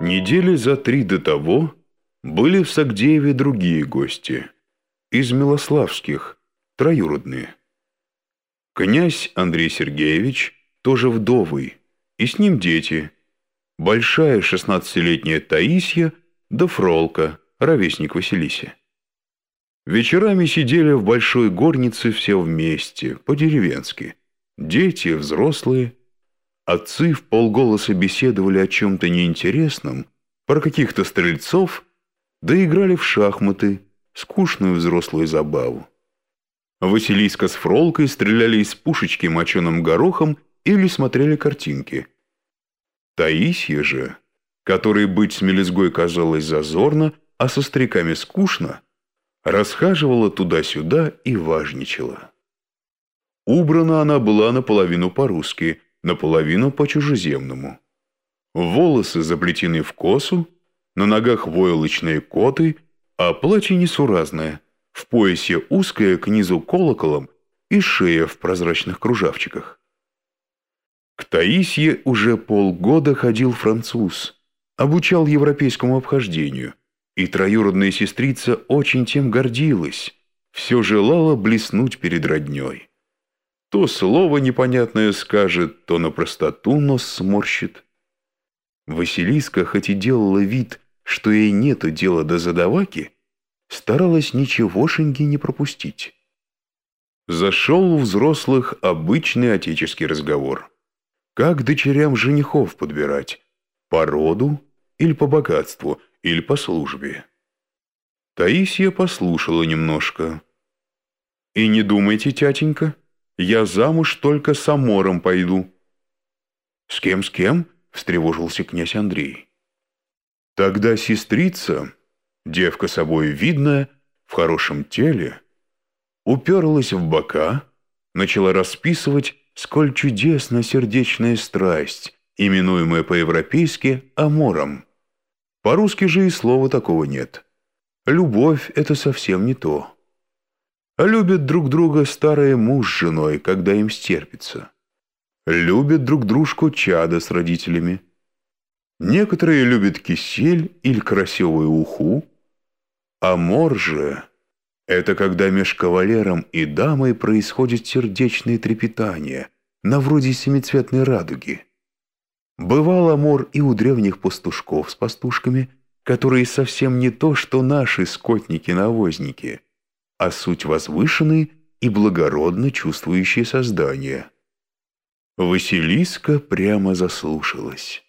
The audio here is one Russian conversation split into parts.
Недели за три до того были в Сагдееве другие гости, из Милославских, троюродные. Князь Андрей Сергеевич, тоже вдовый, и с ним дети, большая шестнадцатилетняя Таисия да Фролка, ровесник Василисе. Вечерами сидели в большой горнице все вместе, по-деревенски. Дети, взрослые, Отцы в полголоса беседовали о чем-то неинтересном, про каких-то стрельцов, да играли в шахматы, скучную взрослую забаву. Василиска с Фролкой стреляли из пушечки моченым горохом или смотрели картинки. Таисия же, которой быть с мелезгой казалось зазорно, а со стариками скучно, расхаживала туда-сюда и важничала. Убрана она была наполовину по-русски – наполовину по-чужеземному. Волосы заплетены в косу, на ногах войлочные коты, а платье несуразное, в поясе узкое к низу колоколом и шея в прозрачных кружавчиках. К Таисье уже полгода ходил француз, обучал европейскому обхождению, и троюродная сестрица очень тем гордилась, все желала блеснуть перед родней. То слово непонятное скажет, то на простоту нос сморщит. Василиска, хоть и делала вид, что ей нету дела до задаваки, старалась ничегошеньки не пропустить. Зашел у взрослых обычный отеческий разговор. Как дочерям женихов подбирать? По роду или по богатству, или по службе? Таисия послушала немножко. «И не думайте, тятенька», я замуж только с Амором пойду». «С кем, с кем?» — встревожился князь Андрей. Тогда сестрица, девка собой видная, в хорошем теле, уперлась в бока, начала расписывать, сколь чудесна сердечная страсть, именуемая по-европейски амором. По-русски же и слова такого нет. Любовь — это совсем не то. Любят друг друга старые муж с женой, когда им стерпится. Любят друг дружку чада с родителями. Некоторые любят кисель или красивую уху. А мор же — это когда меж кавалером и дамой происходит сердечное трепетание, на вроде семицветной радуги. Бывал амор и у древних пастушков с пастушками, которые совсем не то, что наши скотники-навозники — а суть возвышенные и благородно чувствующие создания. Василиска прямо заслушалась.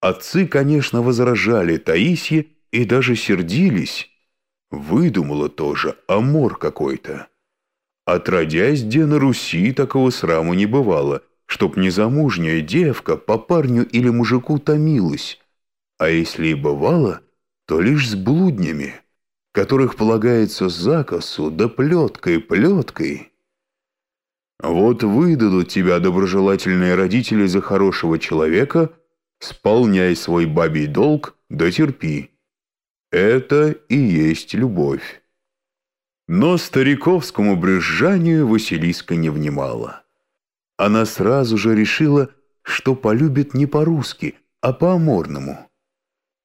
Отцы, конечно, возражали Таисье и даже сердились. Выдумала тоже амор какой-то. Отродясь, где на Руси такого сраму не бывало, чтоб незамужняя девка по парню или мужику томилась, а если и бывало, то лишь с блуднями которых полагается закосу, да плеткой, плеткой. Вот выдадут тебя доброжелательные родители за хорошего человека, сполняй свой бабий долг, да терпи. Это и есть любовь. Но стариковскому брюзжанию Василиска не внимала. Она сразу же решила, что полюбит не по-русски, а по-аморному.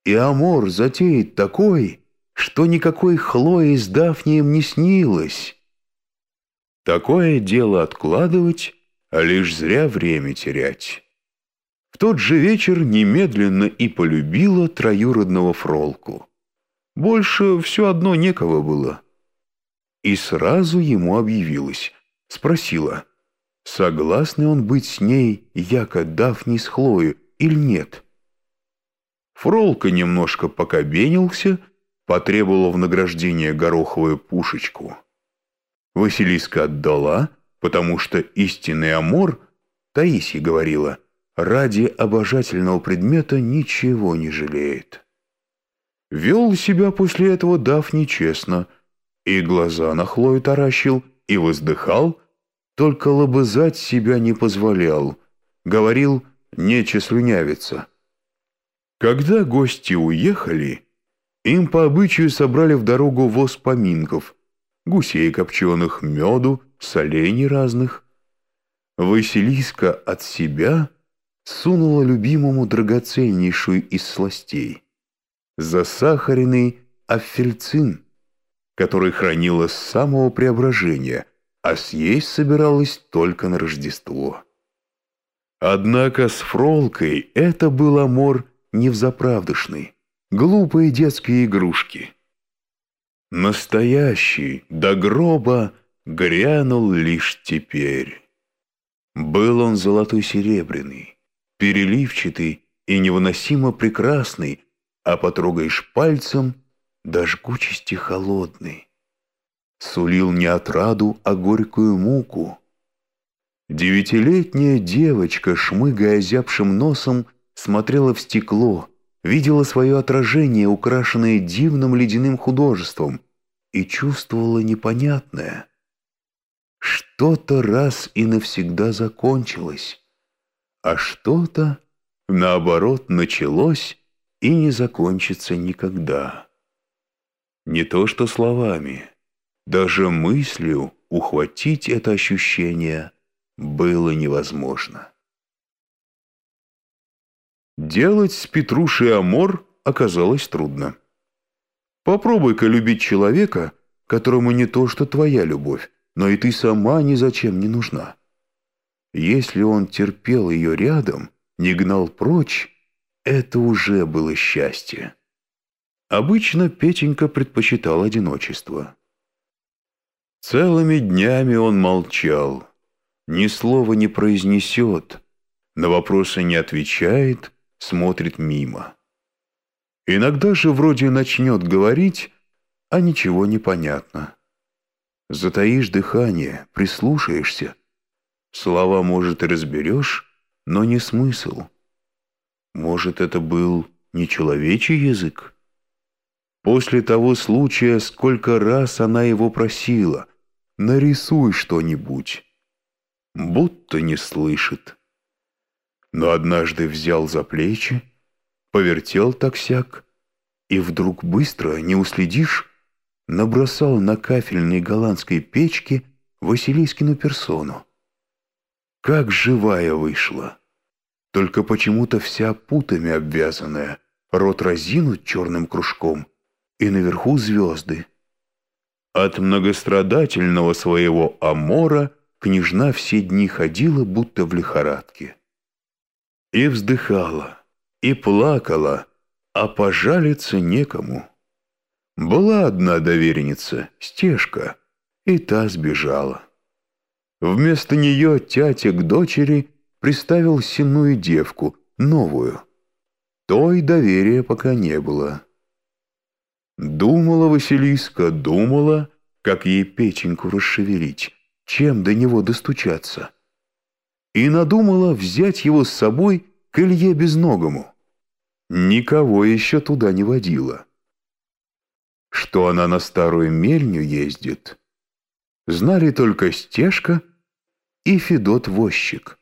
И амор затеет такой, что никакой Хлои с Дафнием не снилось. Такое дело откладывать, а лишь зря время терять. В тот же вечер немедленно и полюбила троюродного Фролку. Больше все одно некого было. И сразу ему объявилась, спросила, согласный он быть с ней, яко Дафни с Хлою, или нет. Фролка немножко покобенился, потребовала в награждение гороховую пушечку. Василиска отдала, потому что истинный амор, Таисия говорила, ради обожательного предмета ничего не жалеет. Вел себя после этого дав нечестно, и глаза на Хлою таращил, и воздыхал, только лобызать себя не позволял, говорил «нече слюнявиться». Когда гости уехали, им по обычаю собрали в дорогу воз поминков, гусей копченых, меду, солений разных. Василиска от себя сунула любимому драгоценнейшую из сластей – засахаренный аффельцин, который хранила с самого преображения, а съесть собиралась только на Рождество. Однако с Фролкой это был амор невзаправдышный, глупые детские игрушки. Настоящий, до гроба, грянул лишь теперь. Был он золотой-серебряный, переливчатый и невыносимо прекрасный, а потрогаешь пальцем до жгучести холодный. Сулил не отраду, а горькую муку. Девятилетняя девочка, шмыгая озябшим носом, смотрела в стекло, видела свое отражение, украшенное дивным ледяным художеством, и чувствовала непонятное. Что-то раз и навсегда закончилось, а что-то, наоборот, началось и не закончится никогда. Не то что словами, даже мыслью ухватить это ощущение было невозможно. Делать с Петрушей Амор оказалось трудно. Попробуй-ка любить человека, которому не то что твоя любовь, но и ты сама ни зачем не нужна. Если он терпел ее рядом, не гнал прочь, это уже было счастье. Обычно Петенька предпочитал одиночество. Целыми днями он молчал, ни слова не произнесет, на вопросы не отвечает, смотрит мимо. Иногда же вроде начнет говорить, а ничего не понятно. Затаишь дыхание, прислушаешься. Слова, может, и разберешь, но не смысл. Может, это был не человечий язык? После того случая сколько раз она его просила «нарисуй что-нибудь». Будто не слышит. Но однажды взял за плечи, повертел таксяк, и вдруг быстро, не уследишь, набросал на кафельной голландской печке Василискину персону. Как живая вышла! Только почему-то вся путами обвязанная, рот разинут черным кружком, и наверху звезды. От многострадательного своего Амора княжна все дни ходила, будто в лихорадке. И вздыхала, и плакала, а пожалиться некому. Была одна доверенница, Стежка, и та сбежала. Вместо нее тятя к дочери приставил сенную девку, новую. Той доверия пока не было. Думала Василиска, думала, как ей печеньку расшевелить, чем до него достучаться. И надумала взять его с собой к Илье Безногому. Никого еще туда не водила что она на старую мельню ездит, знали только Стежка и Федот Возчик.